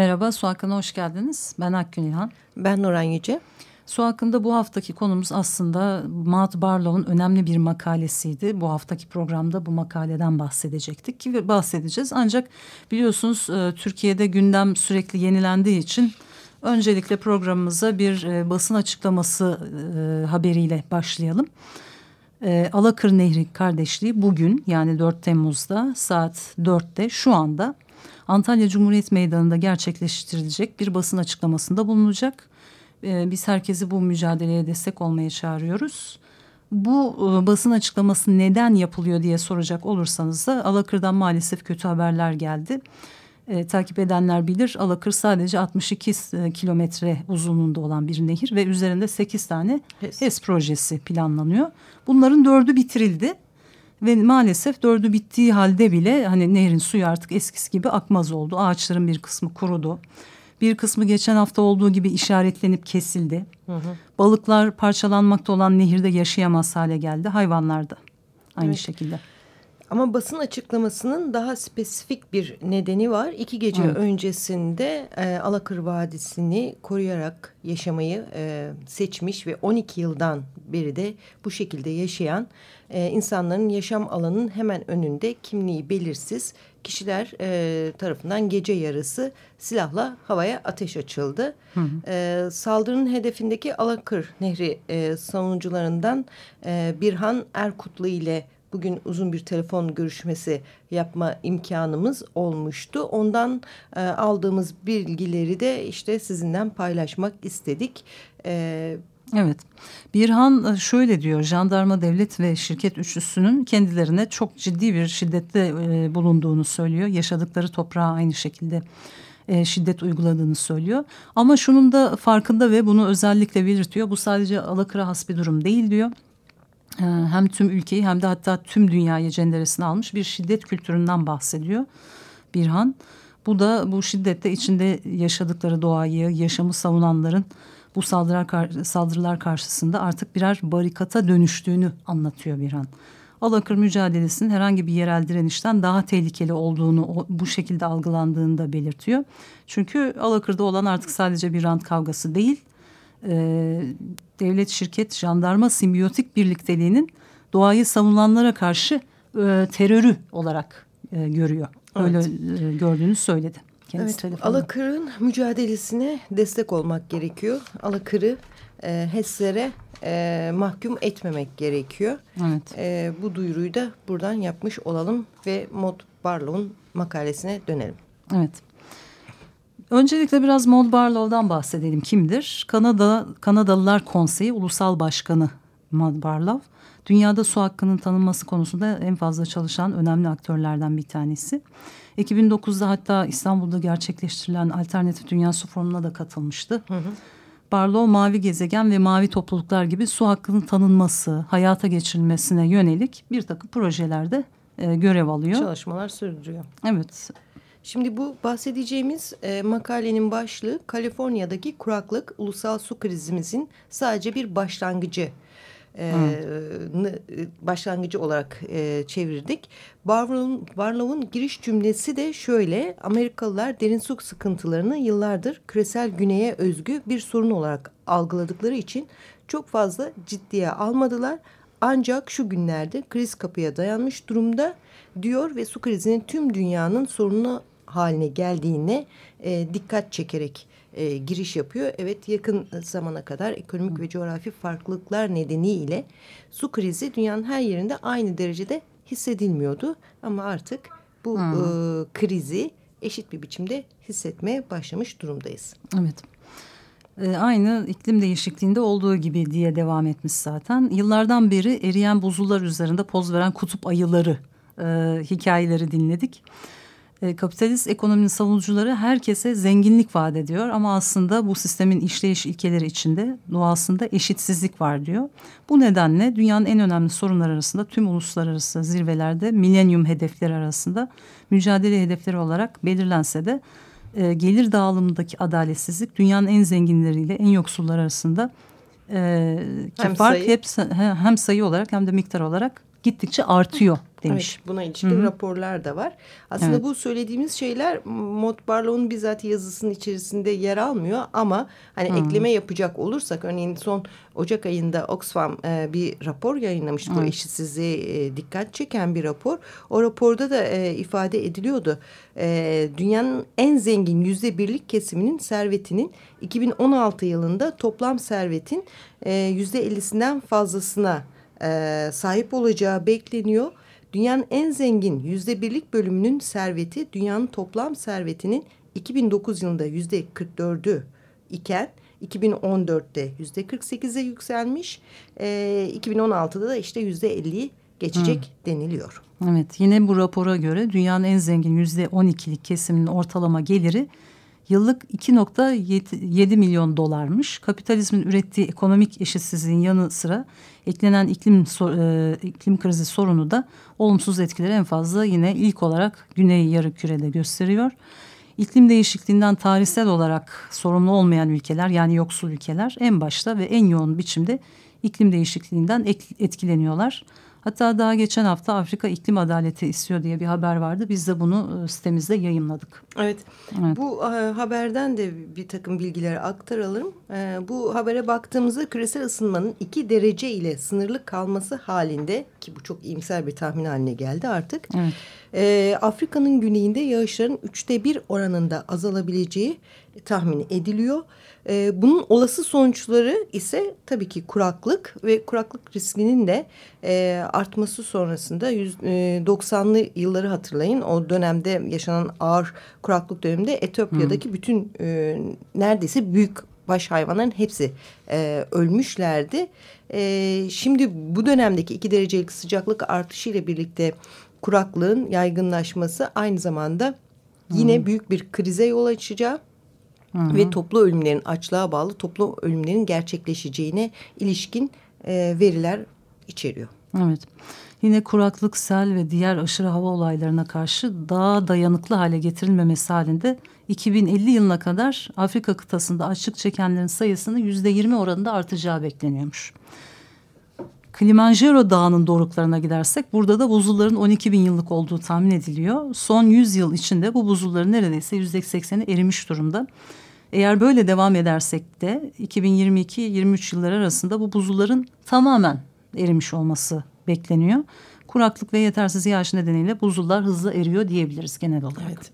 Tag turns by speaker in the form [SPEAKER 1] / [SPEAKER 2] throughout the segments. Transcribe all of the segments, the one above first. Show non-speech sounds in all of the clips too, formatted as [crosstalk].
[SPEAKER 1] Merhaba, Su Hakkı'na hoş geldiniz. Ben Akgün İlhan.
[SPEAKER 2] Ben Nuran Yüce.
[SPEAKER 1] Su hakkında bu haftaki konumuz aslında Matt Barlow'un önemli bir makalesiydi. Bu haftaki programda bu makaleden bahsedecektik ki bahsedeceğiz. Ancak biliyorsunuz e, Türkiye'de gündem sürekli yenilendiği için öncelikle programımıza bir e, basın açıklaması e, haberiyle başlayalım. Alakır Nehri kardeşliği bugün yani 4 Temmuz'da saat 4'te şu anda Antalya Cumhuriyet Meydanı'nda gerçekleştirilecek bir basın açıklamasında bulunacak. Ee, biz herkesi bu mücadeleye destek olmaya çağırıyoruz. Bu e, basın açıklaması neden yapılıyor diye soracak olursanız da Alakır'dan maalesef kötü haberler geldi. E, takip edenler bilir Alakır sadece 62 e, kilometre uzunluğunda olan bir nehir ve üzerinde 8 tane HES, HES projesi planlanıyor. Bunların dördü bitirildi ve maalesef dördü bittiği halde bile hani nehrin suyu artık eskisi gibi akmaz oldu. Ağaçların bir kısmı kurudu. Bir kısmı geçen hafta olduğu gibi işaretlenip kesildi. Hı hı. Balıklar parçalanmakta olan nehirde yaşayamaz hale geldi. Hayvanlar da aynı evet. şekilde.
[SPEAKER 2] Ama basın açıklamasının daha spesifik bir nedeni var. İki gece evet. öncesinde e, Alakır Vadisi'ni koruyarak yaşamayı e, seçmiş ve 12 yıldan beri de bu şekilde yaşayan e, insanların yaşam alanının hemen önünde kimliği belirsiz kişiler e, tarafından gece yarısı silahla havaya ateş açıldı. Hı hı. E, saldırının hedefindeki Alakır Nehri e, savunucularından e, Birhan Erkutlu ile bugün uzun bir telefon görüşmesi yapma imkanımız olmuştu. Ondan e, aldığımız bilgileri de işte sizinden paylaşmak istedik.
[SPEAKER 1] E, Evet. Birhan e, şöyle diyor jandarma devlet ve şirket üçlüsünün kendilerine çok ciddi bir şiddette e, bulunduğunu söylüyor. Yaşadıkları toprağa aynı şekilde e, şiddet uyguladığını söylüyor. Ama şunun da farkında ve bunu özellikle belirtiyor. Bu sadece Alakır'a has bir durum değil diyor. E, hem tüm ülkeyi hem de hatta tüm dünyayı cenderesine almış bir şiddet kültüründen bahsediyor Birhan. Bu da bu şiddette içinde yaşadıkları doğayı, yaşamı savunanların bu saldırılar, saldırılar karşısında artık birer barikata dönüştüğünü anlatıyor bir an. Alakır mücadelesinin herhangi bir yerel direnişten daha tehlikeli olduğunu bu şekilde algılandığını da belirtiyor. Çünkü Alakır'da olan artık sadece bir rant kavgası değil, e, devlet, şirket, jandarma simbiyotik birlikteliğinin doğayı savunulanlara karşı e, terörü olarak e, görüyor. Öyle evet. e, gördüğünü söyledi
[SPEAKER 2] kendisi evet, Alakır'ın mücadelesine destek olmak gerekiyor. Alakır'ı e, HES'lere e, mahkum etmemek gerekiyor. Evet. E, bu duyuruyu da buradan yapmış olalım ve Maud Barlow'un makalesine dönelim.
[SPEAKER 1] Evet. Öncelikle biraz Maud Barlow'dan bahsedelim. Kimdir? Kanada Kanadalılar Konseyi Ulusal Başkanı Maud Barlow. Dünyada su hakkının tanınması konusunda en fazla çalışan önemli aktörlerden bir tanesi. 2009'da hatta İstanbul'da gerçekleştirilen Alternatif Dünya Su Forumu'na da katılmıştı. Hı hı. Barlow mavi gezegen ve mavi topluluklar gibi su hakkının tanınması, hayata geçirilmesine yönelik bir takım projelerde e, görev alıyor.
[SPEAKER 2] Çalışmalar sürdürüyor.
[SPEAKER 1] Evet.
[SPEAKER 2] Şimdi bu bahsedeceğimiz e, makalenin başlığı Kaliforniya'daki kuraklık ulusal su krizimizin sadece bir başlangıcı e, başlangıcı olarak e, çevirdik. Barlow'un Barlow giriş cümlesi de şöyle. Amerikalılar derin su sıkıntılarını yıllardır küresel güneye özgü bir sorun olarak algıladıkları için çok fazla ciddiye almadılar. Ancak şu günlerde kriz kapıya dayanmış durumda diyor ve su krizinin tüm dünyanın sorunu haline geldiğine e, dikkat çekerek e, giriş yapıyor. Evet yakın zamana kadar ekonomik ve coğrafi farklılıklar nedeniyle su krizi dünyanın her yerinde aynı derecede hissedilmiyordu. Ama artık bu hmm. e, krizi eşit bir biçimde hissetmeye başlamış durumdayız.
[SPEAKER 1] Evet. E, aynı iklim değişikliğinde olduğu gibi diye devam etmiş zaten. Yıllardan beri eriyen buzullar üzerinde poz veren kutup ayıları e, hikayeleri dinledik. E, kapitalist ekonominin savunucuları herkese zenginlik vaat ediyor ama aslında bu sistemin işleyiş ilkeleri içinde doğasında eşitsizlik var diyor. Bu nedenle dünyanın en önemli sorunlar arasında tüm uluslararası zirvelerde milenyum hedefleri arasında mücadele hedefleri olarak belirlense de e, gelir dağılımındaki adaletsizlik dünyanın en zenginleriyle en yoksullar arasında e, hem fark sayı. hep hem sayı olarak hem de miktar olarak gittikçe artıyor demiş.
[SPEAKER 2] Evet, buna ilişkin Hı -hı. raporlar da var. Aslında evet. bu söylediğimiz şeyler Mott Barlow'un bizzat yazısının içerisinde yer almıyor ama hani Hı -hı. ekleme yapacak olursak örneğin son Ocak ayında Oxfam e, bir rapor yayınlamıştı. Bu eşitsizliğe e, dikkat çeken bir rapor. O raporda da e, ifade ediliyordu. E, dünyanın en zengin yüzde birlik kesiminin servetinin 2016 yılında toplam servetin e, yüzde ellisinden fazlasına e, sahip olacağı bekleniyor. Dünyanın en zengin yüzde birlik bölümünün serveti dünyanın toplam servetinin 2009 yılında yüzde 44'ü iken 2014'te yüzde 48'e yükselmiş. E, 2016'da da işte yüzde 50'yi geçecek hmm. deniliyor.
[SPEAKER 1] Evet yine bu rapora göre dünyanın en zengin yüzde 12'lik kesiminin ortalama geliri yıllık 2.7 milyon dolarmış. Kapitalizmin ürettiği ekonomik eşitsizliğin yanı sıra eklenen iklim e, iklim krizi sorunu da olumsuz etkileri en fazla yine ilk olarak Güney Yarımküre'de gösteriyor. İklim değişikliğinden tarihsel olarak sorumlu olmayan ülkeler yani yoksul ülkeler en başta ve en yoğun biçimde iklim değişikliğinden etkileniyorlar. Hatta daha geçen hafta Afrika iklim adaleti istiyor diye bir haber vardı. Biz de bunu e, sitemizde yayınladık.
[SPEAKER 2] Evet. evet. Bu e, haberden de bir takım bilgileri aktaralım. E, bu habere baktığımızda küresel ısınmanın iki derece ile sınırlı kalması halinde ki bu çok iyimser bir tahmin haline geldi artık. Evet. E, Afrika'nın güneyinde yağışların üçte bir oranında azalabileceği tahmin ediliyor. E, bunun olası sonuçları ise tabii ki kuraklık ve kuraklık riskinin de e, artması sonrasında yüz, e, 90'lı yılları hatırlayın. O dönemde yaşanan ağır kuraklık döneminde Etiyopya'daki hmm. bütün e, neredeyse büyük baş hayvanların hepsi e, ölmüşlerdi. E, şimdi bu dönemdeki iki derecelik sıcaklık artışı ile birlikte kuraklığın yaygınlaşması aynı zamanda yine hmm. büyük bir krize yol açacağı Hı ve toplu ölümlerin açlığa bağlı toplu ölümlerin gerçekleşeceğine ilişkin e, veriler içeriyor.
[SPEAKER 1] Evet. Yine kuraklık, sel ve diğer aşırı hava olaylarına karşı daha dayanıklı hale getirilmemesi halinde 2050 yılına kadar Afrika kıtasında açlık çekenlerin sayısının yüzde yirmi oranında artacağı bekleniyormuş. Kilimanjaro Dağı'nın doruklarına gidersek burada da buzulların 12 bin yıllık olduğu tahmin ediliyor. Son 100 yıl içinde bu buzulların neredeyse yüzde 80'i erimiş durumda. Eğer böyle devam edersek de 2022-23 yılları arasında bu buzulların tamamen erimiş olması bekleniyor. Kuraklık ve yetersiz yağış nedeniyle buzullar hızlı eriyor diyebiliriz genel olarak. Evet.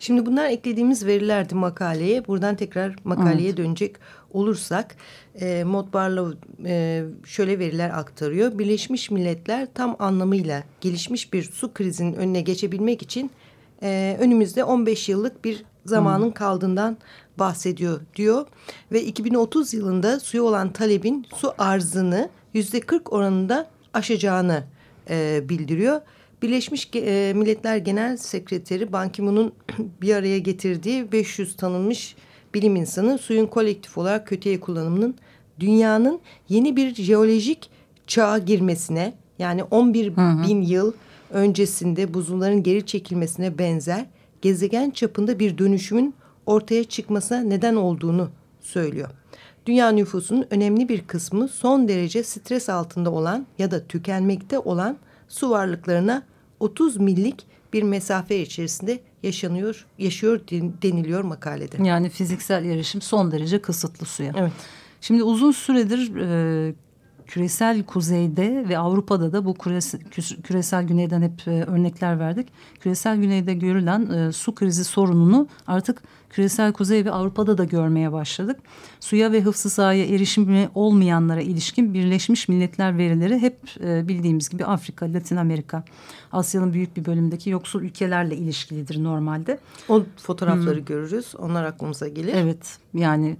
[SPEAKER 2] Şimdi bunlar eklediğimiz verilerdi makaleye. Buradan tekrar makaleye evet. dönecek olursak e, Mod Barlow e, şöyle veriler aktarıyor. Birleşmiş Milletler tam anlamıyla gelişmiş bir su krizinin önüne geçebilmek için e, önümüzde 15 yıllık bir zamanın hmm. kaldığından bahsediyor diyor. Ve 2030 yılında suya olan talebin su arzını yüzde 40 oranında aşacağını e, bildiriyor. Birleşmiş e, Milletler Genel Sekreteri Ban Ki-moon'un [clears throat] bir araya getirdiği 500 tanınmış bilim insanı suyun kolektif olarak kötüye kullanımının dünyanın yeni bir jeolojik çağa girmesine yani 11 hı hı. bin yıl öncesinde buzulların geri çekilmesine benzer gezegen çapında bir dönüşümün ortaya çıkmasına neden olduğunu söylüyor. Dünya nüfusunun önemli bir kısmı son derece stres altında olan ya da tükenmekte olan su varlıklarına 30 millik bir mesafe içerisinde yaşanıyor, yaşıyor deniliyor makalede.
[SPEAKER 1] Yani fiziksel erişim son derece kısıtlı suya. Evet. Şimdi uzun süredir e, küresel kuzeyde ve Avrupa'da da bu küresel, küresel güneyden hep e, örnekler verdik. Küresel güneyde görülen e, su krizi sorununu artık küresel kuzey ve Avrupa'da da görmeye başladık. Suya ve hıfzı sahaya erişimi olmayanlara ilişkin Birleşmiş Milletler verileri hep e, bildiğimiz gibi Afrika, Latin Amerika, Asya'nın büyük bir bölümündeki yoksul ülkelerle ilişkilidir normalde.
[SPEAKER 2] O fotoğrafları hmm. görürüz. Onlar aklımıza gelir.
[SPEAKER 1] Evet yani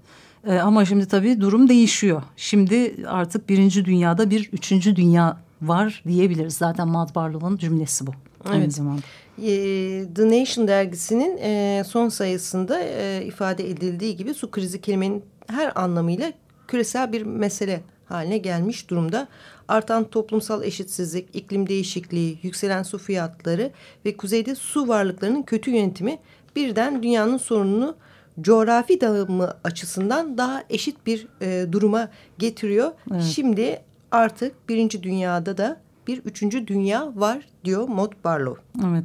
[SPEAKER 1] e, ama şimdi tabii durum değişiyor. Şimdi artık birinci dünyada bir üçüncü dünya
[SPEAKER 3] var diyebiliriz. Zaten Maud Barlow'un cümlesi bu. Evet. Aynı zamanda.
[SPEAKER 2] The Nation dergisinin son sayısında ifade edildiği gibi su krizi kelimenin her anlamıyla küresel bir mesele haline gelmiş durumda. Artan toplumsal eşitsizlik, iklim değişikliği, yükselen su fiyatları ve kuzeyde su varlıklarının kötü yönetimi birden dünyanın sorununu coğrafi dağılımı açısından daha eşit bir e, duruma getiriyor. Evet. Şimdi artık birinci dünyada da bir üçüncü dünya var diyor Maud Barlow.
[SPEAKER 3] Evet.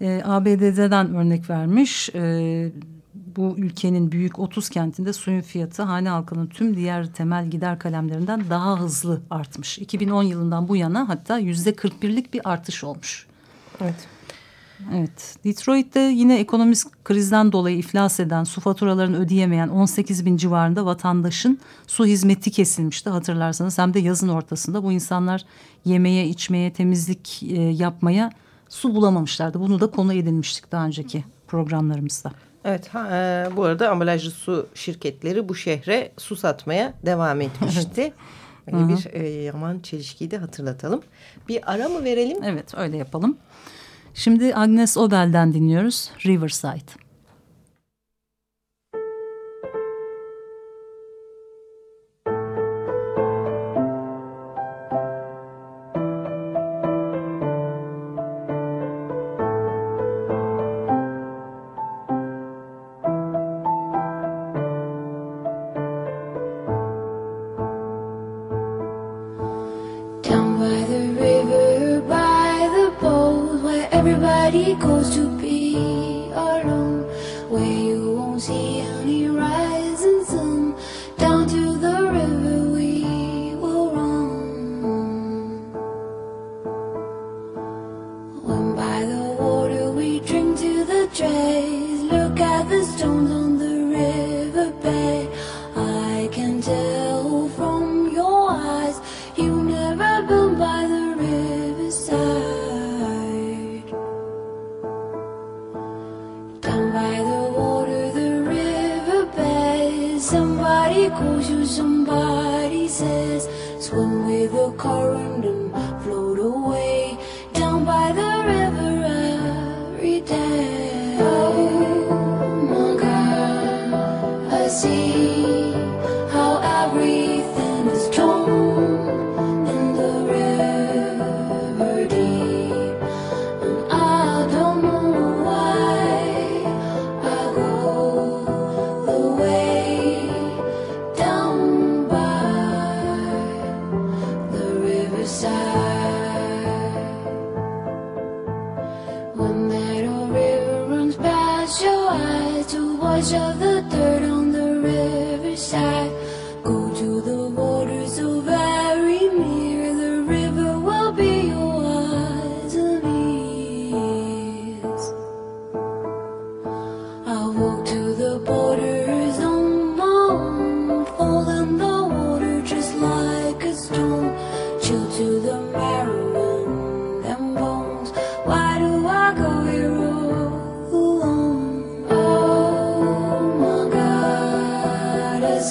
[SPEAKER 3] E, ABD'den örnek vermiş. E, bu ülkenin büyük 30 kentinde suyun fiyatı hane halkının tüm diğer temel gider kalemlerinden daha hızlı artmış. 2010 yılından bu yana hatta yüzde 41'lik bir artış olmuş.
[SPEAKER 2] Evet.
[SPEAKER 3] Evet, Detroit'te yine ekonomik krizden dolayı iflas eden, su faturalarını ödeyemeyen 18 bin civarında vatandaşın su hizmeti kesilmişti hatırlarsanız. Hem de yazın ortasında bu insanlar yemeye, içmeye, temizlik e, yapmaya su bulamamışlardı. Bunu da konu edinmiştik daha önceki programlarımızda.
[SPEAKER 2] Evet, ha, e, bu arada ambalajlı su şirketleri bu şehre su satmaya devam etmişti. Böyle bir e, yaman çelişkiyi de hatırlatalım. Bir ara mı verelim?
[SPEAKER 3] Evet, öyle yapalım. Şimdi Agnes Obel'den dinliyoruz Riverside.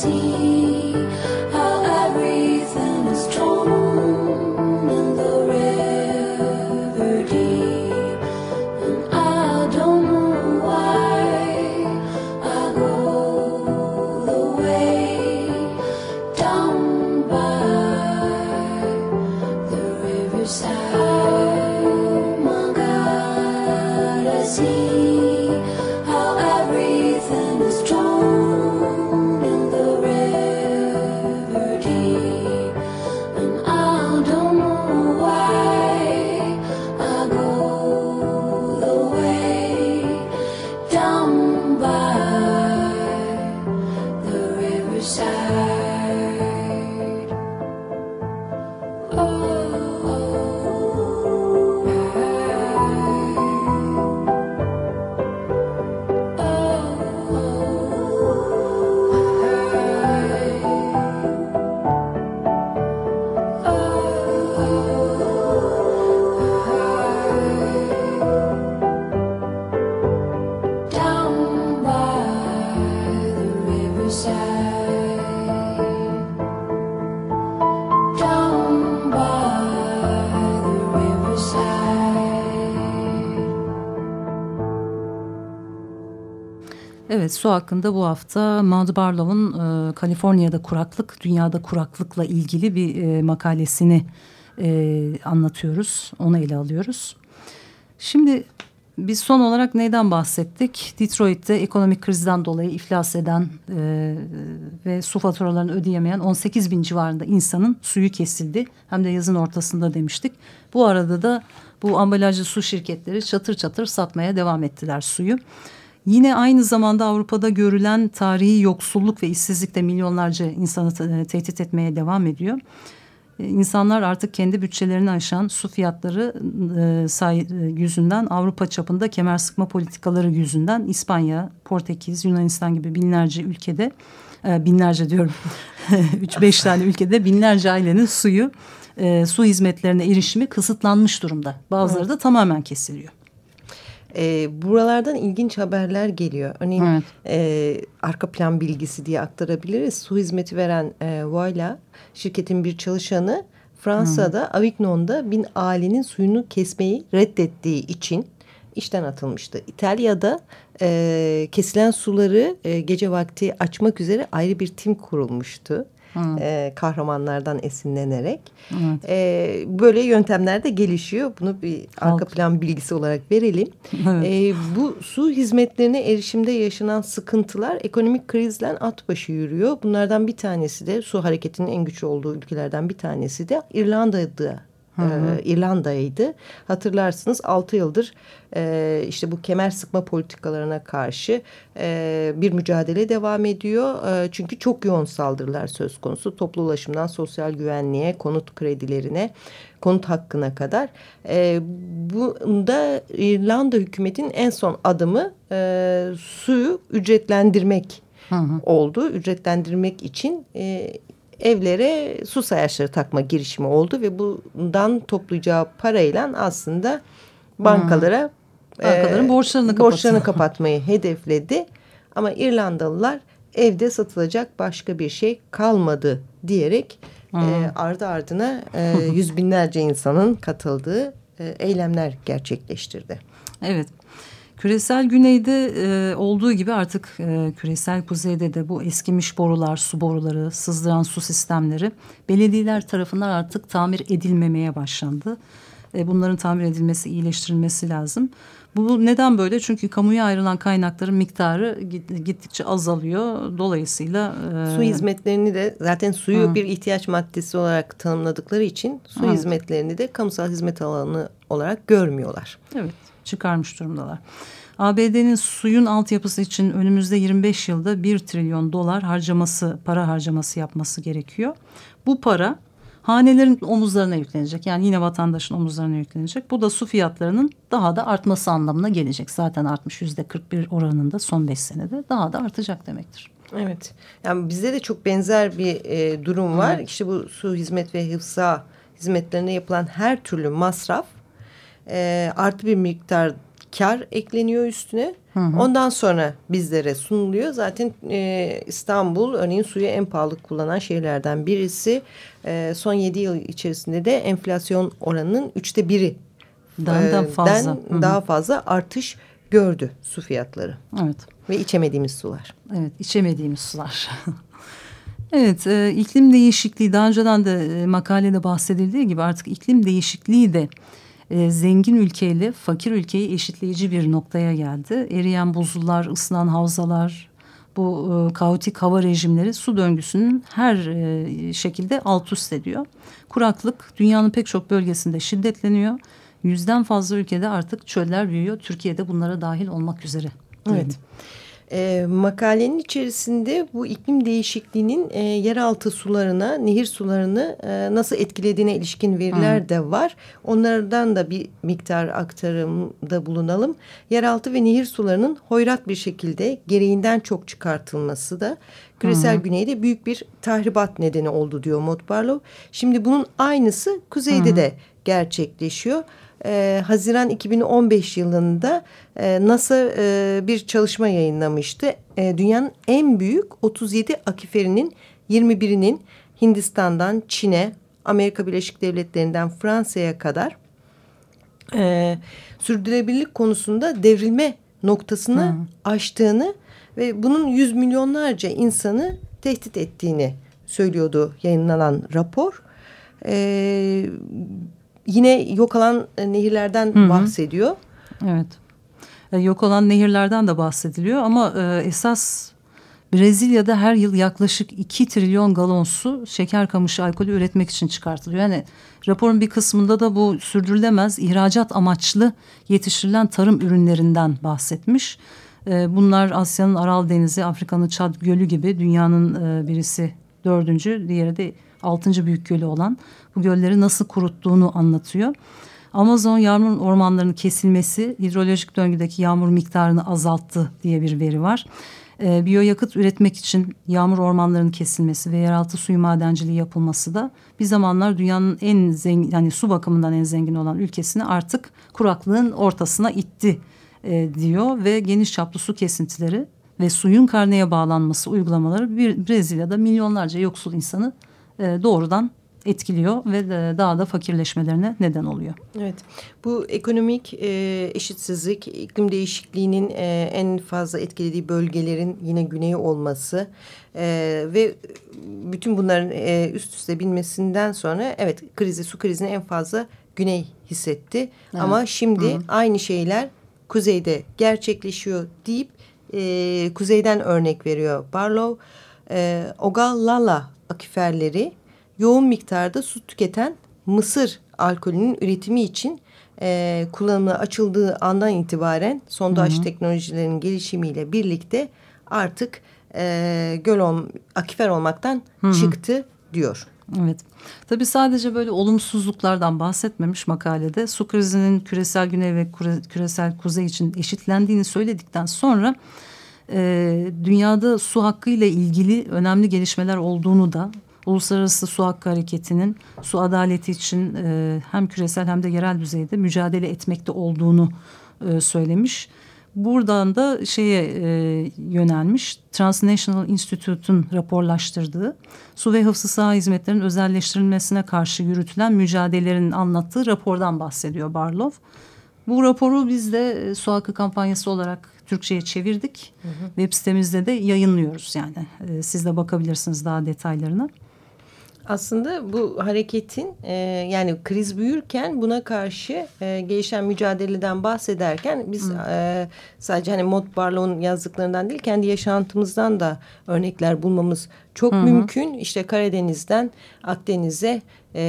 [SPEAKER 1] see. desire. Su hakkında bu hafta Maud Barlow'un e, Kaliforniya'da kuraklık, dünyada kuraklıkla ilgili bir e, makalesini e, anlatıyoruz. Onu ele alıyoruz. Şimdi biz son olarak neyden bahsettik? Detroit'te ekonomik krizden dolayı iflas eden e, ve su faturalarını ödeyemeyen 18 bin civarında insanın suyu kesildi. Hem de yazın ortasında demiştik. Bu arada da bu ambalajlı su şirketleri çatır çatır satmaya devam ettiler suyu. Yine aynı zamanda Avrupa'da görülen tarihi yoksulluk ve işsizlik de milyonlarca insanı tehdit etmeye devam ediyor. E, insanlar artık kendi bütçelerini aşan su fiyatları e, e, yüzünden Avrupa çapında kemer sıkma politikaları yüzünden İspanya, Portekiz, Yunanistan gibi binlerce ülkede e, binlerce diyorum [laughs] 3-5 tane ülkede binlerce ailenin suyu e, su hizmetlerine erişimi kısıtlanmış durumda. Bazıları da tamamen kesiliyor.
[SPEAKER 2] E, buralardan ilginç haberler geliyor. Örneğin evet. e, arka plan bilgisi diye aktarabiliriz. Su hizmeti veren e, Voila şirketin bir çalışanı Fransa'da hmm. Avignon'da bin ailenin suyunu kesmeyi reddettiği için işten atılmıştı. İtalya'da e, kesilen suları e, gece vakti açmak üzere ayrı bir tim kurulmuştu e, kahramanlardan esinlenerek. Evet. E, böyle yöntemler de gelişiyor. Bunu bir arka plan bilgisi olarak verelim. [laughs] Evet. E, bu su hizmetlerine erişimde yaşanan sıkıntılar ekonomik krizden at başı yürüyor. Bunlardan bir tanesi de su hareketinin en güçlü olduğu ülkelerden bir tanesi de İrlanda'da Hı hı. E, İrlanda'ydı. Hatırlarsınız 6 yıldır e, işte bu kemer sıkma politikalarına karşı e, bir mücadele devam ediyor. E, çünkü çok yoğun saldırılar söz konusu. Toplu ulaşımdan sosyal güvenliğe, konut kredilerine, konut hakkına kadar. E, bunda İrlanda hükümetin en son adımı e, suyu ücretlendirmek hı hı. oldu. Ücretlendirmek için e, evlere su sayaçları takma girişimi oldu ve bundan toplayacağı parayla aslında bankalara
[SPEAKER 1] hmm. bankaların e, borçlarını,
[SPEAKER 2] borçlarını [laughs] kapatmayı hedefledi. Ama İrlandalılar evde satılacak başka bir şey kalmadı diyerek hmm. e, ardı ardına e, yüz binlerce insanın katıldığı e, eylemler gerçekleştirdi.
[SPEAKER 1] Evet. Küresel güneyde e, olduğu gibi artık e, küresel kuzeyde de bu eskimiş borular, su boruları, sızdıran su sistemleri belediyeler tarafından artık tamir edilmemeye başlandı. E, bunların tamir edilmesi, iyileştirilmesi lazım. Bu neden böyle? Çünkü kamuya ayrılan kaynakların miktarı gittikçe azalıyor. Dolayısıyla...
[SPEAKER 2] E... Su hizmetlerini de zaten suyu Hı. bir ihtiyaç maddesi olarak tanımladıkları için su Hı. hizmetlerini de kamusal hizmet alanı olarak görmüyorlar.
[SPEAKER 1] Evet çıkarmış durumdalar. ABD'nin suyun altyapısı için önümüzde 25 yılda 1 trilyon dolar harcaması, para harcaması yapması gerekiyor. Bu para hanelerin omuzlarına yüklenecek. Yani yine vatandaşın omuzlarına yüklenecek. Bu da su fiyatlarının daha da artması anlamına gelecek. Zaten artmış yüzde 41 oranında son beş senede daha da artacak demektir.
[SPEAKER 2] Evet. Yani bizde de çok benzer bir e, durum var. Evet. İşte bu su hizmet ve hıfza hizmetlerine yapılan her türlü masraf e, artı bir miktar kar ekleniyor üstüne. Hı hı. Ondan sonra bizlere sunuluyor. Zaten e, İstanbul örneğin suyu en pahalı kullanan şehirlerden birisi. E, son yedi yıl içerisinde de enflasyon oranının üçte biri
[SPEAKER 1] daha, e, fazla. Hı
[SPEAKER 2] hı. daha fazla artış gördü su fiyatları.
[SPEAKER 1] Evet.
[SPEAKER 2] Ve içemediğimiz sular.
[SPEAKER 1] Evet içemediğimiz sular. [laughs] evet e, iklim değişikliği daha önceden de e, makalede bahsedildiği gibi artık iklim değişikliği de e, zengin ülkeyle fakir ülkeyi eşitleyici bir noktaya geldi. Eriyen buzullar, ısınan havzalar, bu e, kaotik hava rejimleri su döngüsünün her e, şekilde alt üst ediyor. Kuraklık dünyanın pek çok bölgesinde şiddetleniyor. Yüzden fazla ülkede artık çöller büyüyor. Türkiye'de bunlara dahil olmak üzere.
[SPEAKER 2] Evet. E, makalenin içerisinde bu iklim değişikliğinin e, yeraltı sularına, nehir sularını e, nasıl etkilediğine ilişkin veriler Hı. de var. Onlardan da bir miktar aktarımda bulunalım. Yeraltı ve nehir sularının hoyrat bir şekilde gereğinden çok çıkartılması da küresel Hı. güneyde büyük bir tahribat nedeni oldu diyor Mott Barlow. Şimdi bunun aynısı kuzeyde Hı. de gerçekleşiyor e, Haziran 2015 yılında e, NASA e, bir çalışma yayınlamıştı. E, dünyanın en büyük 37 akiferinin 21'inin Hindistan'dan Çin'e, Amerika Birleşik Devletleri'nden Fransa'ya kadar e, sürdürülebilirlik konusunda devrilme noktasını hmm. aştığını ve bunun yüz milyonlarca insanı tehdit ettiğini söylüyordu yayınlanan rapor. E, yine yok olan nehirlerden Hı -hı. bahsediyor.
[SPEAKER 1] Evet. E, yok olan nehirlerden de bahsediliyor ama e, esas Brezilya'da her yıl yaklaşık 2 trilyon galon su şeker kamışı alkolü üretmek için çıkartılıyor. Yani raporun bir kısmında da bu sürdürülemez ihracat amaçlı yetiştirilen tarım ürünlerinden bahsetmiş. E, bunlar Asya'nın Aral Denizi, Afrika'nın Çad Gölü gibi dünyanın e, birisi dördüncü, diğeri de altıncı büyük gölü olan bu gölleri nasıl kuruttuğunu anlatıyor. Amazon yağmur ormanlarının kesilmesi hidrolojik döngüdeki yağmur miktarını azalttı diye bir veri var. E, biyoyakıt üretmek için yağmur ormanlarının kesilmesi ve yeraltı suyu madenciliği yapılması da bir zamanlar dünyanın en zengin yani su bakımından en zengin olan ülkesini artık kuraklığın ortasına itti e, diyor ve geniş çaplı su kesintileri ve suyun karneye bağlanması uygulamaları bir Brezilya'da milyonlarca yoksul insanı doğrudan etkiliyor ve daha da fakirleşmelerine neden oluyor.
[SPEAKER 2] Evet, bu ekonomik e, eşitsizlik, iklim değişikliğinin e, en fazla etkilediği bölgelerin yine güneyi olması e, ve bütün bunların e, üst üste binmesinden sonra evet krizi, su krizini en fazla güney hissetti. Evet. Ama şimdi Hı -hı. aynı şeyler kuzeyde gerçekleşiyor deyip e, kuzeyden örnek veriyor Barlow. E, Ogallala akiferleri yoğun miktarda su tüketen mısır alkolünün üretimi için e, kullanımına açıldığı andan itibaren sondaj Hı -hı. teknolojilerinin gelişimiyle birlikte artık e, göl ol, akifer olmaktan Hı -hı. çıktı diyor.
[SPEAKER 1] Evet. Tabii sadece böyle olumsuzluklardan bahsetmemiş makalede. Su krizinin küresel güney ve küresel kuzey için eşitlendiğini söyledikten sonra e, dünyada su hakkı ile ilgili önemli gelişmeler olduğunu da Uluslararası Su Hakkı Hareketi'nin su adaleti için e, hem küresel hem de yerel düzeyde mücadele etmekte olduğunu e, söylemiş. Buradan da şeye e, yönelmiş. Transnational Institute'un raporlaştırdığı su ve hıfzı saha hizmetlerinin özelleştirilmesine karşı yürütülen mücadelelerin anlattığı rapordan bahsediyor Barlov. Bu raporu biz de e, su hakkı kampanyası olarak Türkçe'ye çevirdik. Hı hı. Web sitemizde de yayınlıyoruz yani. E, siz de bakabilirsiniz daha detaylarına.
[SPEAKER 2] Aslında bu hareketin e, yani kriz büyürken buna karşı e, gelişen mücadeleden bahsederken biz e, sadece hani Mod Barlow'un yazdıklarından değil kendi yaşantımızdan da örnekler bulmamız çok -hı. mümkün. İşte Karadeniz'den Akdeniz'e e,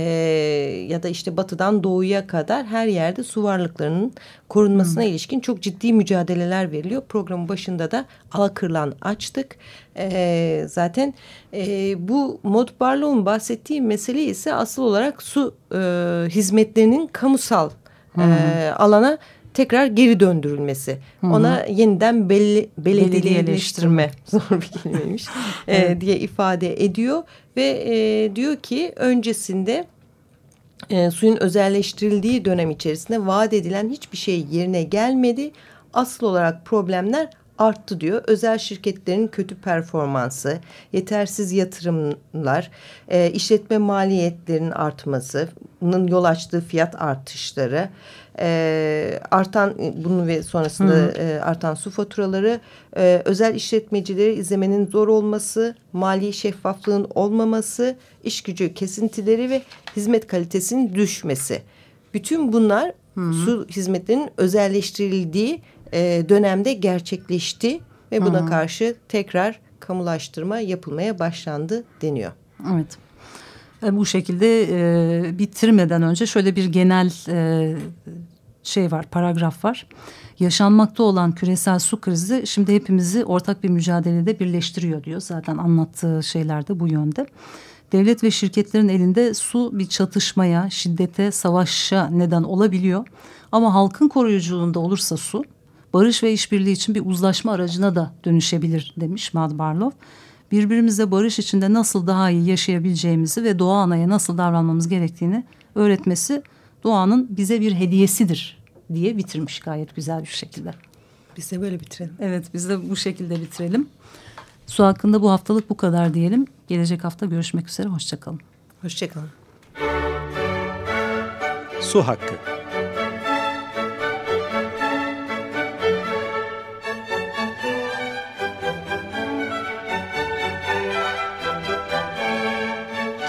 [SPEAKER 2] ya da işte batıdan doğuya kadar her yerde su varlıklarının korunmasına -hı. ilişkin çok ciddi mücadeleler veriliyor. Programın başında da Alakırlan açtık. E, zaten e, bu Mod Barlow'un bahsettiği mesele ise asıl olarak su e, hizmetlerinin kamusal. E, alana tekrar geri döndürülmesi. Hı -hı. Ona yeniden belli, belediyeleştirme [laughs] zor bir kelimeymiş [laughs] e, diye ifade ediyor ve e, diyor ki öncesinde e, suyun özelleştirildiği dönem içerisinde vaat edilen hiçbir şey yerine gelmedi. Asıl olarak problemler arttı diyor. Özel şirketlerin kötü performansı, yetersiz yatırımlar, e, işletme maliyetlerinin artmasının yol açtığı fiyat artışları, e, artan bunu ve sonrasında e, artan su faturaları, e, özel işletmecileri izlemenin zor olması, mali şeffaflığın olmaması, iş gücü kesintileri ve hizmet kalitesinin düşmesi. Bütün bunlar hı su hizmetlerinin özelleştirildiği e, dönemde gerçekleşti ve buna hı. karşı tekrar kamulaştırma yapılmaya başlandı deniyor.
[SPEAKER 1] Evet. E, bu şekilde e, bitirmeden önce şöyle bir genel e, şey var, paragraf var. Yaşanmakta olan küresel su krizi şimdi hepimizi ortak bir mücadelede birleştiriyor diyor. Zaten anlattığı şeyler de bu yönde. Devlet ve şirketlerin elinde su bir çatışmaya, şiddete, savaşa neden olabiliyor. Ama halkın koruyuculuğunda olursa su, barış ve işbirliği için bir uzlaşma aracına da dönüşebilir demiş Mad Barlov birbirimizle barış içinde nasıl daha iyi yaşayabileceğimizi ve doğa anaya nasıl davranmamız gerektiğini öğretmesi doğanın bize bir hediyesidir diye bitirmiş gayet güzel bir şekilde.
[SPEAKER 2] Biz de böyle bitirelim.
[SPEAKER 1] Evet biz de bu şekilde bitirelim. Su hakkında bu haftalık bu kadar diyelim. Gelecek hafta görüşmek üzere. Hoşçakalın.
[SPEAKER 2] Hoşçakalın.
[SPEAKER 4] Su hakkı.